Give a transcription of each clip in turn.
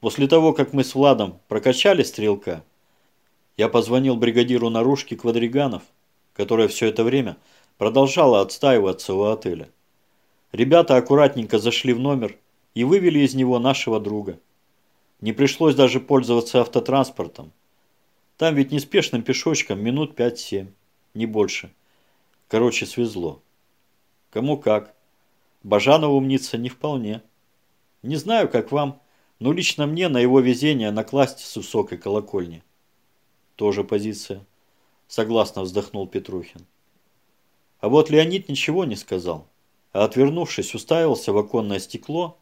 После того, как мы с Владом прокачали стрелка, я позвонил бригадиру наружки Квадриганов, которая все это время продолжала отстаиваться у отеля. Ребята аккуратненько зашли в номер и вывели из него нашего друга. Не пришлось даже пользоваться автотранспортом. Там ведь неспешным пешочком минут 5-7, не больше. Короче, свезло. Кому как. Бажанова умница не вполне. Не знаю, как вам, но лично мне на его везение накласть с высокой колокольни. Тоже позиция. Согласно вздохнул Петрухин. А вот Леонид ничего не сказал, а отвернувшись, уставился в оконное стекло,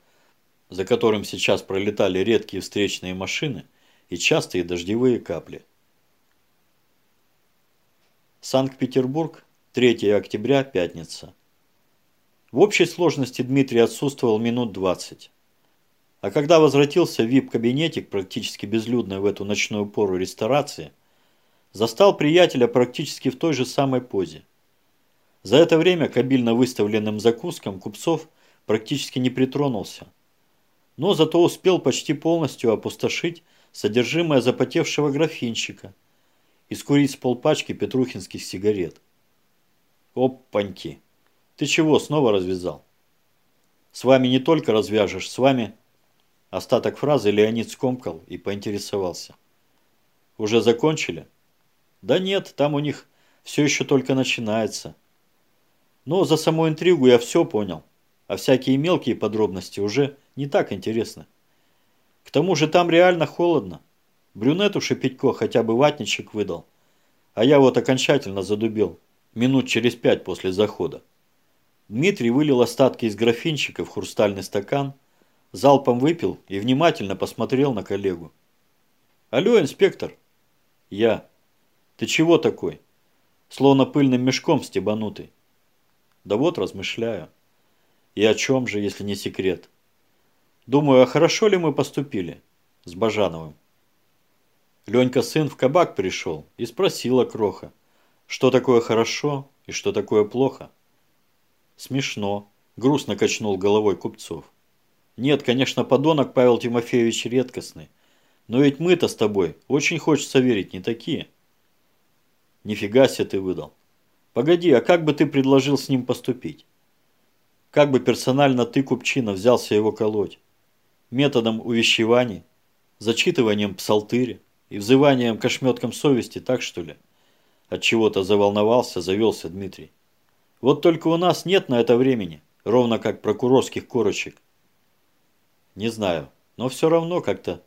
за которым сейчас пролетали редкие встречные машины и частые дождевые капли. Санкт-Петербург, 3 октября, пятница. В общей сложности Дмитрий отсутствовал минут 20. А когда возвратился в вип-кабинетик, практически безлюдной в эту ночную пору ресторации, застал приятеля практически в той же самой позе. За это время к обильно выставленным закускам Купцов практически не притронулся. Но зато успел почти полностью опустошить содержимое запотевшего графинчика и скурить с полпачки петрухинских сигарет. Опаньки! Ты чего, снова развязал? С вами не только развяжешь, с вами Остаток фразы Леонид скомкал и поинтересовался. «Уже закончили?» «Да нет, там у них все еще только начинается. Но за саму интригу я все понял, а всякие мелкие подробности уже не так интересны. К тому же там реально холодно. Брюнету Шепетько хотя бы ватничек выдал, а я вот окончательно задубил минут через пять после захода. Дмитрий вылил остатки из графинчика в хрустальный стакан – залпом выпил и внимательно посмотрел на коллегу. «Алло, инспектор!» «Я. Ты чего такой? Словно пыльным мешком стебанутый». «Да вот, размышляю. И о чем же, если не секрет? Думаю, а хорошо ли мы поступили с Бажановым?» Ленька сын в кабак пришел и спросила Кроха, что такое хорошо и что такое плохо. Смешно, грустно качнул головой Купцов. Нет, конечно, подонок Павел Тимофеевич редкостный. Но ведь мы-то с тобой, очень хочется верить, не такие. Нифига себе ты выдал. Погоди, а как бы ты предложил с ним поступить? Как бы персонально ты, Купчина, взялся его колоть? Методом увещеваний, зачитыванием псалтыри и взыванием к ошметкам совести, так что ли? От чего-то заволновался, завелся Дмитрий. Вот только у нас нет на это времени, ровно как прокурорских корочек. Не знаю, но все равно как-то,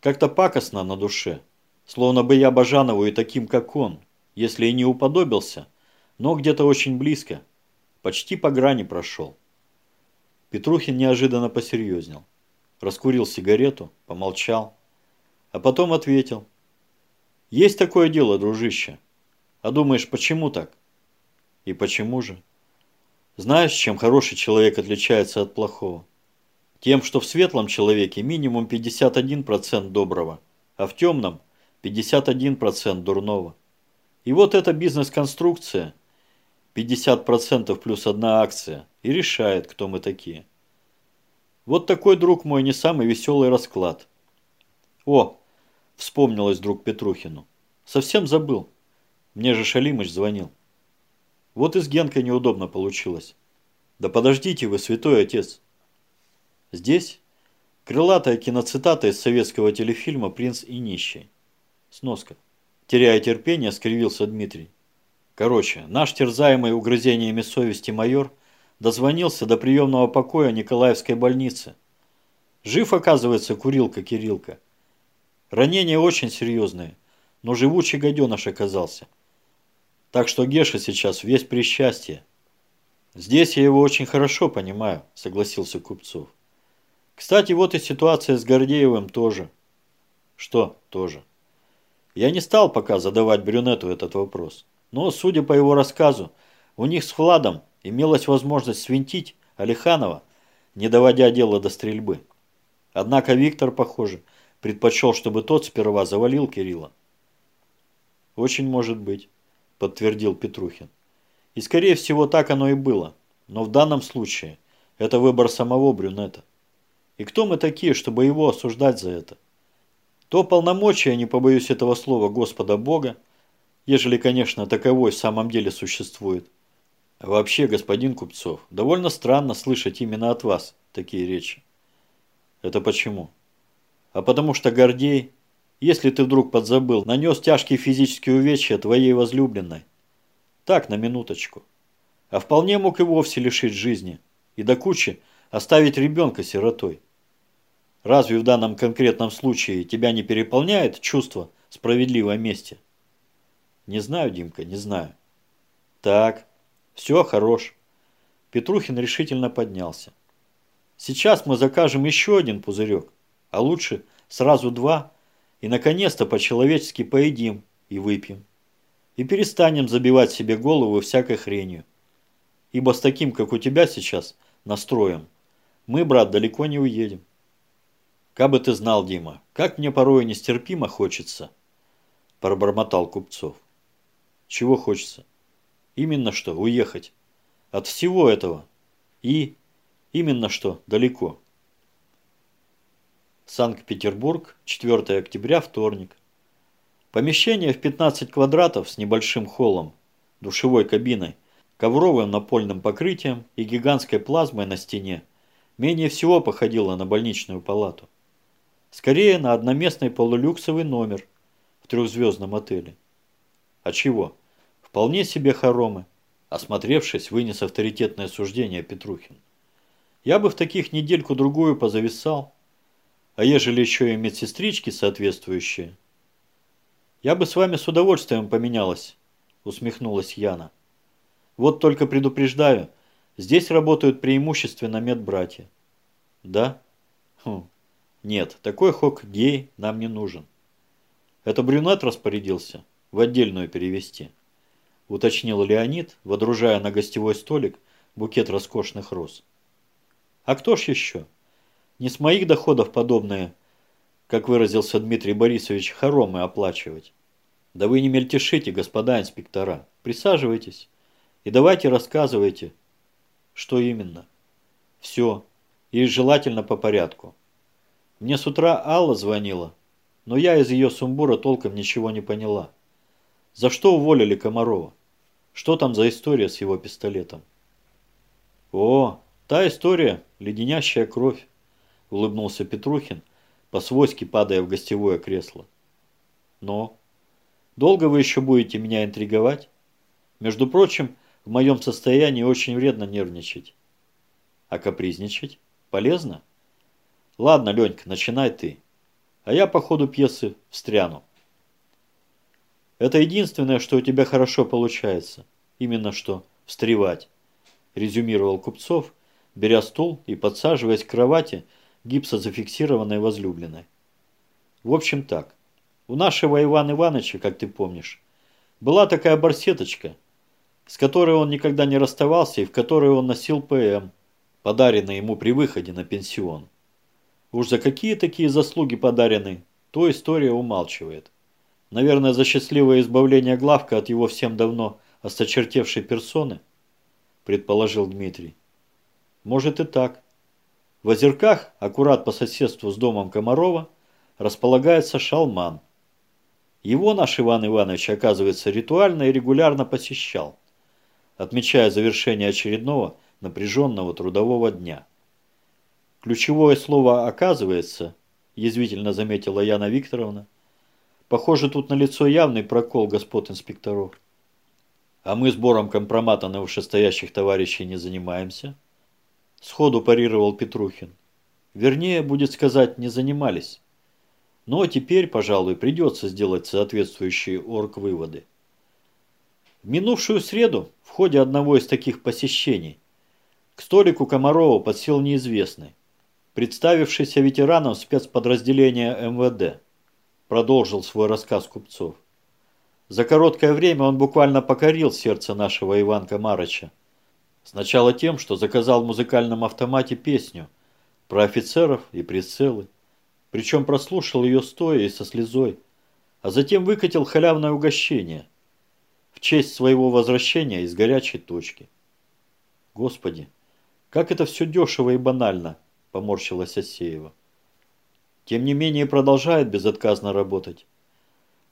как-то пакостно на душе. Словно бы я Бажанову и таким, как он, если и не уподобился, но где-то очень близко, почти по грани прошел. Петрухин неожиданно посерьезнел. Раскурил сигарету, помолчал, а потом ответил. Есть такое дело, дружище. А думаешь, почему так? И почему же? Знаешь, чем хороший человек отличается от плохого? Тем, что в светлом человеке минимум 51% доброго, а в темном 51% дурного. И вот эта бизнес-конструкция 50% плюс одна акция и решает, кто мы такие. Вот такой, друг мой, не самый веселый расклад. О, вспомнилось друг Петрухину. Совсем забыл. Мне же Шалимыч звонил. Вот и с Генкой неудобно получилось. Да подождите вы, святой отец. Здесь крылатая киноцитата из советского телефильма «Принц и нищий». Сноска. Теряя терпение, скривился Дмитрий. Короче, наш терзаемый угрызениями совести майор дозвонился до приемного покоя Николаевской больницы. Жив, оказывается, курилка Кирилка. Ранения очень серьезные, но живучий гаденыш оказался. Так что Геша сейчас весь при счастье. Здесь я его очень хорошо понимаю, согласился Купцов. Кстати, вот и ситуация с Гордеевым тоже. Что тоже? Я не стал пока задавать брюнету этот вопрос. Но, судя по его рассказу, у них с Владом имелась возможность свинтить Алиханова, не доводя дело до стрельбы. Однако Виктор, похоже, предпочел, чтобы тот сперва завалил Кирилла. «Очень может быть», – подтвердил Петрухин. «И скорее всего так оно и было. Но в данном случае это выбор самого брюнета. И кто мы такие, чтобы его осуждать за это? То полномочия, не побоюсь этого слова, Господа Бога, ежели, конечно, таковой в самом деле существует. А вообще, господин Купцов, довольно странно слышать именно от вас такие речи. Это почему? А потому что Гордей, если ты вдруг подзабыл, нанес тяжкие физические увечья твоей возлюбленной. Так, на минуточку. А вполне мог и вовсе лишить жизни. И до кучи оставить ребенка сиротой. Разве в данном конкретном случае тебя не переполняет чувство справедливой мести? Не знаю, Димка, не знаю. Так, все, хорош. Петрухин решительно поднялся. Сейчас мы закажем еще один пузырек, а лучше сразу два, и наконец-то по-человечески поедим и выпьем. И перестанем забивать себе голову всякой хренью. Ибо с таким, как у тебя сейчас, настроем, мы, брат, далеко не уедем. Кабы ты знал, Дима, как мне порой нестерпимо хочется, пробормотал Купцов. Чего хочется? Именно что, уехать. От всего этого. И Именно что, далеко. Санкт-Петербург, 4 октября, вторник. Помещение в 15 квадратов с небольшим холлом, душевой кабиной, ковровым напольным покрытием и гигантской плазмой на стене менее всего походило на больничную палату. Скорее на одноместный полулюксовый номер в трехзвездном отеле. А чего? Вполне себе хоромы, осмотревшись, вынес авторитетное суждение Петрухин. Я бы в таких недельку-другую позависал. А ежели еще и медсестрички соответствующие? Я бы с вами с удовольствием поменялась, усмехнулась Яна. Вот только предупреждаю, здесь работают преимущественно медбратья. Да? Хм. Нет, такой хок гей нам не нужен. Это брюнет распорядился в отдельную перевести. Уточнил Леонид, водружая на гостевой столик букет роскошных роз. А кто ж еще? Не с моих доходов подобное, как выразился Дмитрий Борисович, хоромы оплачивать. Да вы не мельтешите, господа инспектора. Присаживайтесь и давайте рассказывайте, что именно. Все. И желательно по порядку. Мне с утра Алла звонила, но я из ее сумбура толком ничего не поняла. За что уволили Комарова? Что там за история с его пистолетом? О, Та история, леденящая кровь, улыбнулся Петрухин, по-свойски падая в гостевое кресло. Но долго вы еще будете меня интриговать? Между прочим, в моем состоянии очень вредно нервничать. А капризничать? Полезно? Ладно, Ленька, начинай ты. А я по ходу пьесы встряну. Это единственное, что у тебя хорошо получается. Именно что встревать, резюмировал Купцов, беря стул и подсаживаясь к кровати гипсозафиксированной возлюбленной. В общем так, у нашего Ивана Ивановича, как ты помнишь, была такая барсеточка, с которой он никогда не расставался и в которой он носил ПМ, подаренный ему при выходе на пенсион. Уж за какие такие заслуги подарены, то история умалчивает. Наверное, за счастливое избавление Главка от его всем давно осточертевшей персоны, предположил Дмитрий. Может и так. В озерках, аккурат по соседству с домом Комарова, располагается шалман. Его наш Иван Иванович, оказывается, ритуально и регулярно посещал, отмечая завершение очередного напряженного трудового дня. Ключевое слово «оказывается», язвительно заметила Яна Викторовна, похоже, тут на лицо явный прокол господ инспекторов. А мы сбором компромата на вышестоящих товарищей не занимаемся – Сходу парировал Петрухин. Вернее, будет сказать, не занимались. Но теперь, пожалуй, придется сделать соответствующие орг-выводы. В минувшую среду, в ходе одного из таких посещений, к столику Комарова подсел неизвестный, представившийся ветераном спецподразделения МВД, продолжил свой рассказ Купцов. За короткое время он буквально покорил сердце нашего Иванка Марыча. Сначала тем, что заказал в музыкальном автомате песню про офицеров и прицелы. Причем прослушал ее стоя и со слезой. А затем выкатил халявное угощение в честь своего возвращения из горячей точки. Господи, как это все дешево и банально, поморщилась Асеева. Тем не менее продолжает безотказно работать.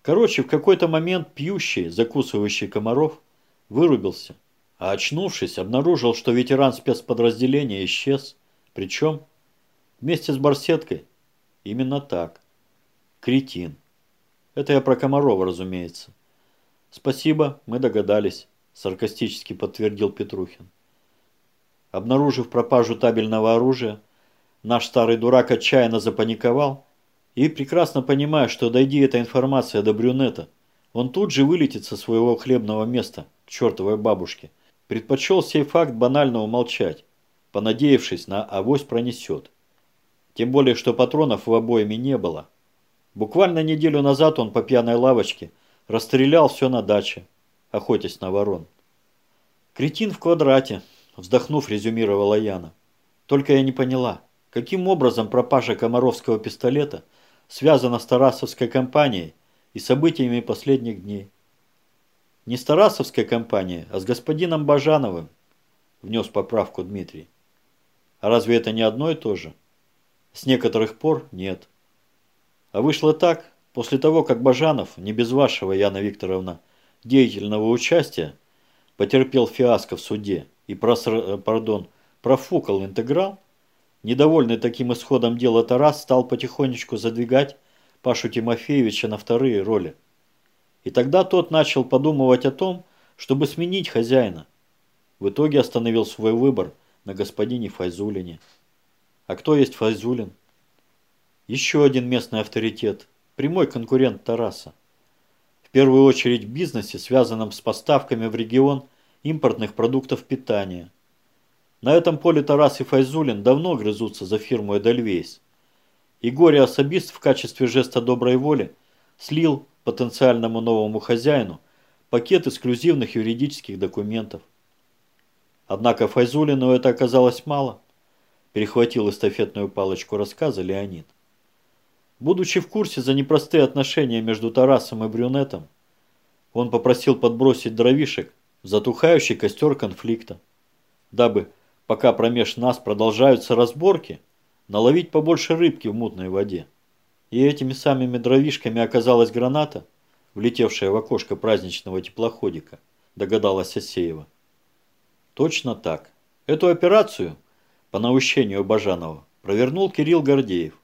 Короче, в какой-то момент пьющий, закусывающий комаров, вырубился, а очнувшись, обнаружил, что ветеран спецподразделения исчез. Причем вместе с барсеткой. Именно так. Кретин. Это я про Комарова, разумеется. Спасибо, мы догадались, саркастически подтвердил Петрухин. Обнаружив пропажу табельного оружия, наш старый дурак отчаянно запаниковал и, прекрасно понимая, что дойди эта информация до брюнета, он тут же вылетит со своего хлебного места к чертовой бабушке, предпочел сей факт банально умолчать, понадеявшись на авось пронесет. Тем более, что патронов в обоими не было. Буквально неделю назад он по пьяной лавочке расстрелял все на даче, охотясь на ворон. «Кретин в квадрате», – вздохнув, резюмировала Яна. «Только я не поняла, каким образом пропажа комаровского пистолета связана с Тарасовской компанией и событиями последних дней?» «Не с Тарасовской компанией, а с господином Бажановым», – внес поправку Дмитрий. «А разве это не одно и то же?» С некоторых пор нет. А вышло так, после того, как Бажанов, не без вашего, Яна Викторовна, деятельного участия, потерпел фиаско в суде и проср, пардон, профукал интеграл, недовольный таким исходом дела Тарас стал потихонечку задвигать Пашу Тимофеевича на вторые роли. И тогда тот начал подумывать о том, чтобы сменить хозяина. В итоге остановил свой выбор на господине Файзулине. А кто есть Файзулин? Еще один местный авторитет, прямой конкурент Тараса. В первую очередь в бизнесе, связанном с поставками в регион импортных продуктов питания. На этом поле Тарас и Файзулин давно грызутся за фирму Эдельвейс. И горе-особист в качестве жеста доброй воли слил потенциальному новому хозяину пакет эксклюзивных юридических документов. Однако Файзулину это оказалось мало – перехватил эстафетную палочку рассказа Леонид. Будучи в курсе за непростые отношения между Тарасом и Брюнетом, он попросил подбросить дровишек в затухающий костер конфликта, дабы, пока промеж нас продолжаются разборки, наловить побольше рыбки в мутной воде. И этими самыми дровишками оказалась граната, влетевшая в окошко праздничного теплоходика, догадалась Асеева. Точно так. Эту операцию – по наущению Бажанова провернул Кирилл Гордеев.